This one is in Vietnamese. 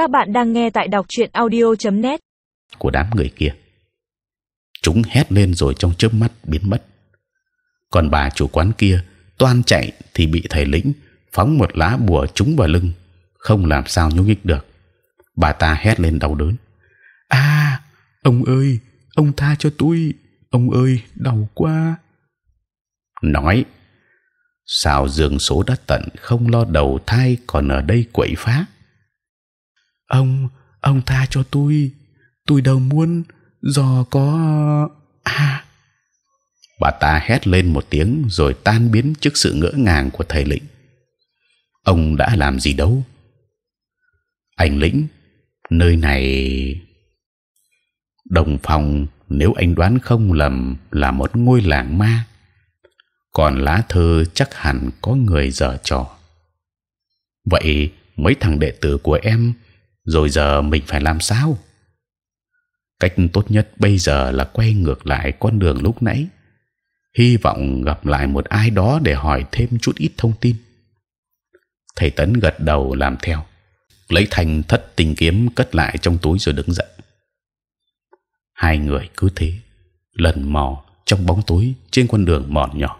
Các bạn đang nghe tại đọc truyện audio.net. của đám người kia. Chúng hét lên rồi trong chớp mắt biến mất. Còn bà chủ quán kia toan chạy thì bị thầy lĩnh phóng một lá bùa trúng vào lưng, không làm sao nhúc nhích được. Bà ta hét lên đau đớn. À, ông ơi, ông tha cho tôi, ông ơi, đau quá. Nói, sao dương số đã tận không lo đầu thai còn ở đây quậy phá? Ông, ông tha cho tôi, tôi đâu muốn do có à. Bà ta hét lên một tiếng rồi tan biến trước sự ngỡ ngàng của thầy lĩnh. Ông đã làm gì đâu? Anh lĩnh, nơi này đồng phòng nếu anh đoán không lầm là một ngôi làng ma còn lá thơ chắc hẳn có người dở trò vậy mấy thằng đệ tử của em rồi giờ mình phải làm sao? Cách tốt nhất bây giờ là quay ngược lại con đường lúc nãy. Hy vọng gặp lại một ai đó để hỏi thêm chút ít thông tin. Thầy tấn gật đầu làm theo. Lấy thành thất tình kiếm cất lại trong túi rồi đứng dậy. Hai người cứ thế, lần mò trong bóng tối trên con đường mòn nhỏ.